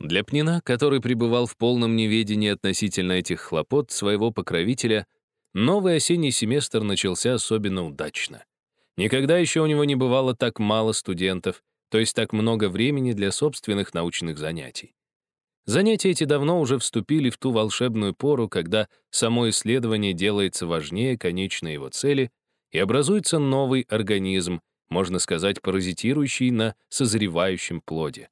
Для Пнина, который пребывал в полном неведении относительно этих хлопот своего покровителя, новый осенний семестр начался особенно удачно. Никогда еще у него не бывало так мало студентов, то есть так много времени для собственных научных занятий. Занятия эти давно уже вступили в ту волшебную пору, когда само исследование делается важнее конечной его цели и образуется новый организм, можно сказать, паразитирующий на созревающем плоде.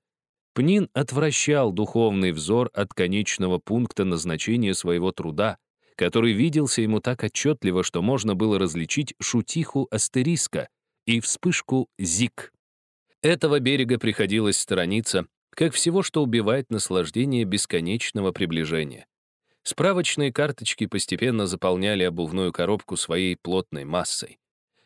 Пнин отвращал духовный взор от конечного пункта назначения своего труда, который виделся ему так отчетливо, что можно было различить шутиху астериска и вспышку зик. Этого берега приходилось сторониться, как всего, что убивает наслаждение бесконечного приближения. Справочные карточки постепенно заполняли обувную коробку своей плотной массой.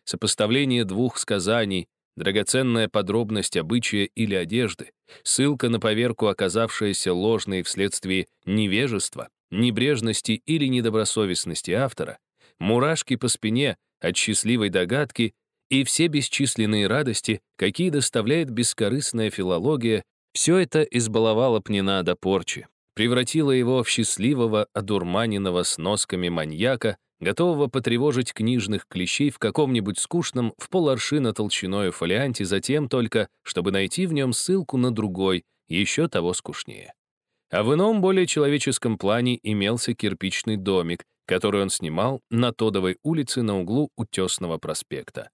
Сопоставление двух сказаний, драгоценная подробность обычая или одежды, ссылка на поверку, оказавшаяся ложной вследствие невежества, небрежности или недобросовестности автора, мурашки по спине от счастливой догадки и все бесчисленные радости, какие доставляет бескорыстная филология, все это избаловало Пнина до порчи, превратило его в счастливого, одурманенного сносками маньяка, готового потревожить книжных клещей в каком-нибудь скучном в поларшина толщиною фолианте затем только, чтобы найти в нем ссылку на другой, еще того скучнее. А в ином, более человеческом плане имелся кирпичный домик, который он снимал на Тодовой улице на углу Утесного проспекта.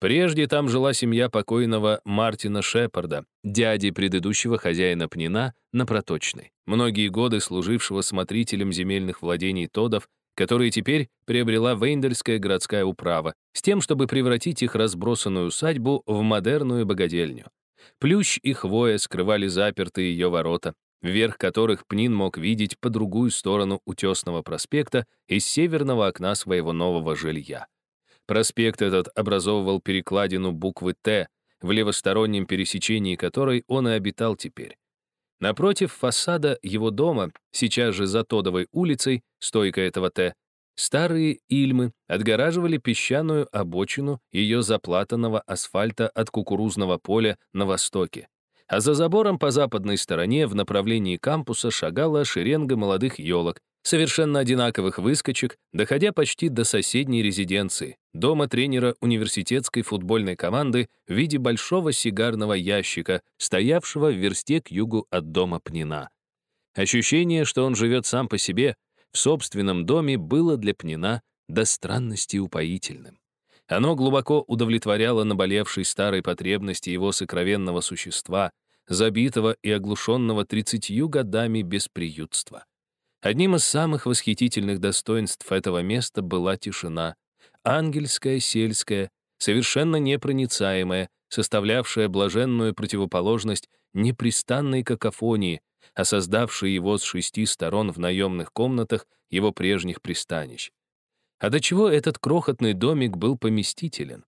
Прежде там жила семья покойного Мартина Шепарда, дяди предыдущего хозяина Пнина на Проточной, многие годы служившего смотрителем земельных владений Тодов, которые теперь приобрела Вейндельская городская управа, с тем, чтобы превратить их разбросанную усадьбу в модерную богадельню. Плющ и хвоя скрывали запертые ее ворота, вверх которых Пнин мог видеть по другую сторону Утесного проспекта из северного окна своего нового жилья. Проспект этот образовывал перекладину буквы «Т», в левостороннем пересечении которой он и обитал теперь. Напротив фасада его дома, сейчас же за Тодовой улицей, стойка этого «Т», старые ильмы отгораживали песчаную обочину ее заплатанного асфальта от кукурузного поля на востоке. А за забором по западной стороне в направлении кампуса шагала шеренга молодых елок, совершенно одинаковых выскочек, доходя почти до соседней резиденции, дома тренера университетской футбольной команды в виде большого сигарного ящика, стоявшего в версте к югу от дома Пнина. Ощущение, что он живет сам по себе, в собственном доме, было для Пнина до странности упоительным. Оно глубоко удовлетворяло наболевшей старой потребности его сокровенного существа, забитого и оглушенного тридцатью годами бесприютства. Одним из самых восхитительных достоинств этого места была тишина, ангельская, сельская, совершенно непроницаемая, составлявшая блаженную противоположность непрестанной какофонии, а создавшей его с шести сторон в наемных комнатах его прежних пристанищ. А до чего этот крохотный домик был поместителен?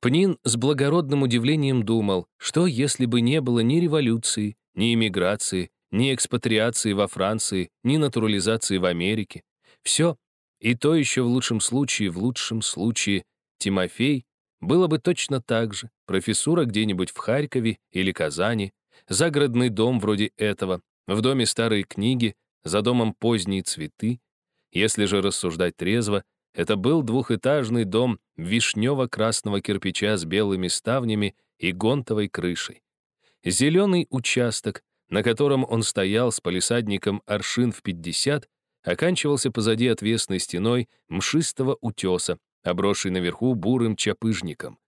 Пнин с благородным удивлением думал, что если бы не было ни революции, ни эмиграции, ни экспатриации во Франции, ни натурализации в Америке. Все, и то еще в лучшем случае, в лучшем случае, Тимофей было бы точно так же, профессура где-нибудь в Харькове или Казани, загородный дом вроде этого, в доме старые книги, за домом поздние цветы. Если же рассуждать трезво, это был двухэтажный дом вишнево-красного кирпича с белыми ставнями и гонтовой крышей. Зеленый участок, на котором он стоял с палисадником аршин в 50, оканчивался позади отвесной стеной мшистого утеса, обросшей наверху бурым чапыжником.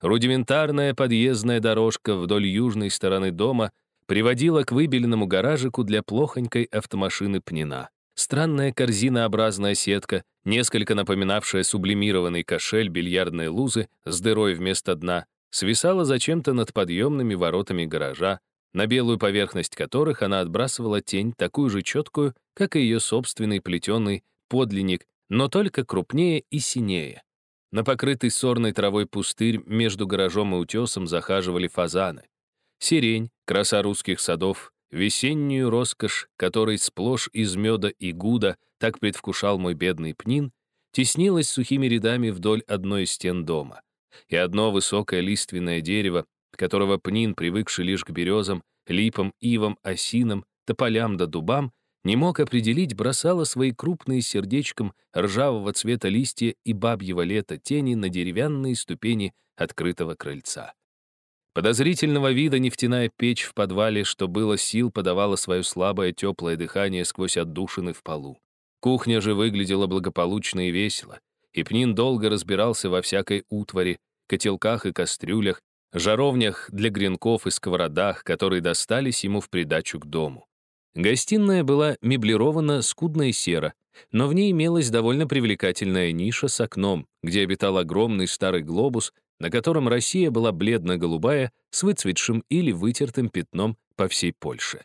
Рудиментарная подъездная дорожка вдоль южной стороны дома приводила к выбеленному гаражику для плохонькой автомашины Пнина. Странная корзинообразная сетка, несколько напоминавшая сублимированный кошель бильярдной лузы с дырой вместо дна, свисала зачем-то над подъемными воротами гаража, на белую поверхность которых она отбрасывала тень такую же четкую, как и ее собственный плетеный подлинник, но только крупнее и синее. На покрытый сорной травой пустырь между гаражом и утесом захаживали фазаны. Сирень, краса русских садов, весеннюю роскошь, которой сплошь из меда и гуда так предвкушал мой бедный пнин, теснилась сухими рядами вдоль одной из стен дома. И одно высокое лиственное дерево, которого Пнин, привыкший лишь к березам, липам, ивам, осинам, тополям да дубам, не мог определить, бросала свои крупные сердечком ржавого цвета листья и бабьего лета тени на деревянные ступени открытого крыльца. Подозрительного вида нефтяная печь в подвале, что было сил, подавала свое слабое теплое дыхание сквозь отдушины в полу. Кухня же выглядела благополучно и весело, и Пнин долго разбирался во всякой утвари, котелках и кастрюлях, жаровнях для гренков и сковородах, которые достались ему в придачу к дому. Гостиная была меблирована скудно и серо, но в ней имелась довольно привлекательная ниша с окном, где обитал огромный старый глобус, на котором Россия была бледно-голубая с выцветшим или вытертым пятном по всей Польше.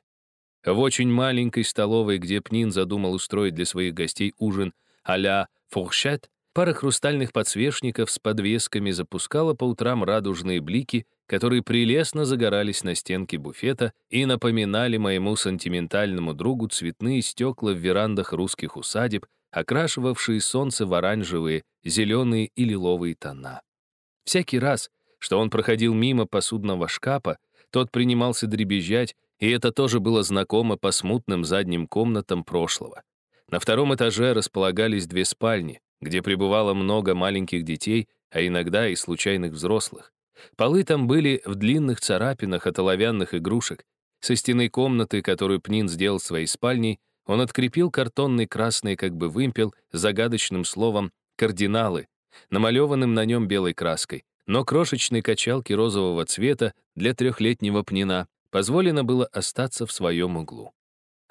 В очень маленькой столовой, где Пнин задумал устроить для своих гостей ужин а-ля фуршет, пара хрустальных подсвечников с подвесками запускала по утрам радужные блики, которые прелестно загорались на стенке буфета и напоминали моему сентиментальному другу цветные стекла в верандах русских усадеб, окрашивавшие солнце в оранжевые, зеленые и лиловые тона. Всякий раз, что он проходил мимо посудного шкафа, тот принимался дребезжать, и это тоже было знакомо по смутным задним комнатам прошлого. На втором этаже располагались две спальни, где пребывало много маленьких детей, а иногда и случайных взрослых. Полы там были в длинных царапинах от оловянных игрушек. Со стены комнаты, которую Пнин сделал своей спальней, он открепил картонный красный как бы вымпел с загадочным словом «кардиналы», намалеванным на нем белой краской, но крошечной качалке розового цвета для трехлетнего пнина позволено было остаться в своем углу.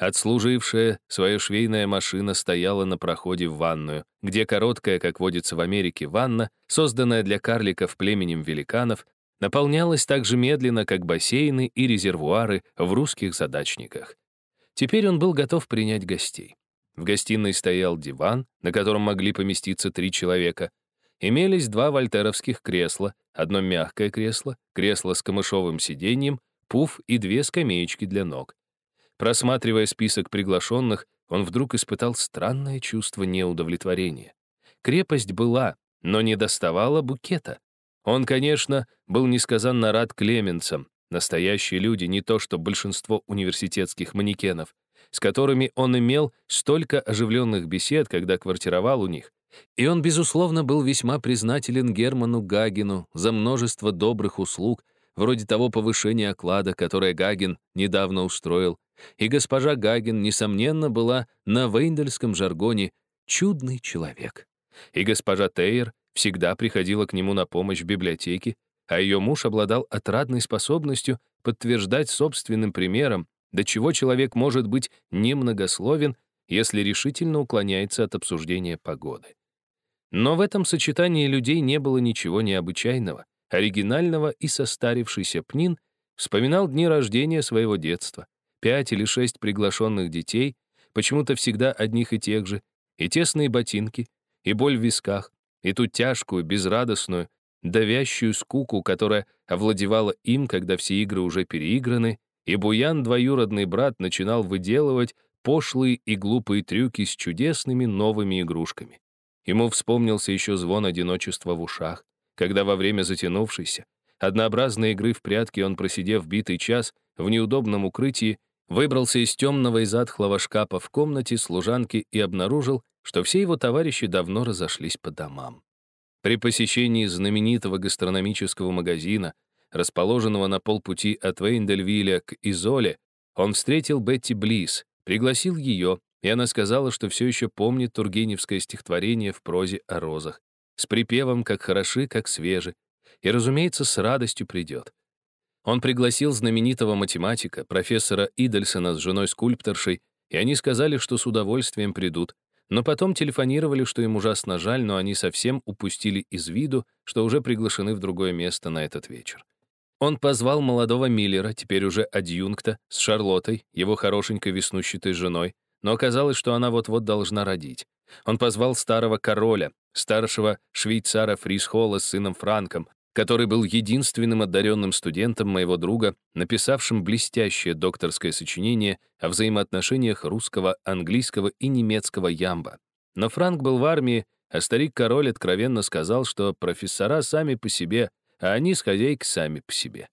Отслужившая свою швейная машина стояла на проходе в ванную, где короткая, как водится в Америке, ванна, созданная для карликов племенем великанов, наполнялась так же медленно, как бассейны и резервуары в русских задачниках. Теперь он был готов принять гостей. В гостиной стоял диван, на котором могли поместиться три человека, имелись два вольтеровских кресла, одно мягкое кресло, кресло с камышовым сиденьем, пуф и две скамеечки для ног. Просматривая список приглашенных, он вдруг испытал странное чувство неудовлетворения. Крепость была, но не доставала букета. Он, конечно, был несказанно рад клеменцам, настоящие люди, не то что большинство университетских манекенов, с которыми он имел столько оживленных бесед, когда квартировал у них, и он, безусловно, был весьма признателен Герману Гагину за множество добрых услуг, вроде того повышения оклада, которое Гагин недавно устроил. И госпожа Гагин, несомненно, была на вейндельском жаргоне «чудный человек». И госпожа Тейер всегда приходила к нему на помощь в библиотеке, а ее муж обладал отрадной способностью подтверждать собственным примером, до чего человек может быть немногословен, если решительно уклоняется от обсуждения погоды. Но в этом сочетании людей не было ничего необычайного, оригинального и состарившийся Пнин вспоминал дни рождения своего детства, пять или шесть приглашенных детей, почему-то всегда одних и тех же, и тесные ботинки, и боль в висках, и ту тяжкую, безрадостную, давящую скуку, которая овладевала им, когда все игры уже переиграны, и Буян, двоюродный брат, начинал выделывать пошлые и глупые трюки с чудесными новыми игрушками. Ему вспомнился еще звон одиночества в ушах, когда во время затянувшейся, однообразной игры в прятки он, просидев битый час в неудобном укрытии, выбрался из темного и затхлого шкафа в комнате служанки и обнаружил, что все его товарищи давно разошлись по домам. При посещении знаменитого гастрономического магазина, расположенного на полпути от Вейндельвиля к Изоле, он встретил Бетти Близ, пригласил ее и она сказала, что все еще помнит Тургеневское стихотворение в прозе о розах, с припевом «как хороши, как свежи», и, разумеется, с радостью придет. Он пригласил знаменитого математика, профессора Идельсона с женой-скульпторшей, и они сказали, что с удовольствием придут, но потом телефонировали, что им ужасно жаль, но они совсем упустили из виду, что уже приглашены в другое место на этот вечер. Он позвал молодого Миллера, теперь уже адъюнкта, с Шарлоттой, его хорошенькой веснущатой женой, но оказалось, что она вот-вот должна родить. Он позвал старого короля, старшего швейцара Фрисхола с сыном Франком, который был единственным одаренным студентом моего друга, написавшим блестящее докторское сочинение о взаимоотношениях русского, английского и немецкого ямба. Но Франк был в армии, а старик-король откровенно сказал, что профессора сами по себе, а они с хозяйкой сами по себе.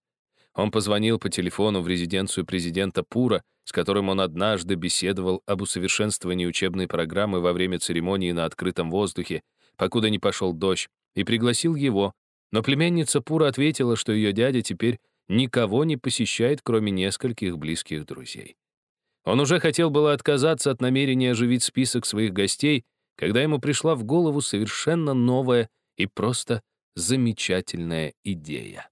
Он позвонил по телефону в резиденцию президента Пура, с которым он однажды беседовал об усовершенствовании учебной программы во время церемонии на открытом воздухе, покуда не пошел дождь, и пригласил его, но племянница Пура ответила, что ее дядя теперь никого не посещает, кроме нескольких близких друзей. Он уже хотел было отказаться от намерения оживить список своих гостей, когда ему пришла в голову совершенно новая и просто замечательная идея.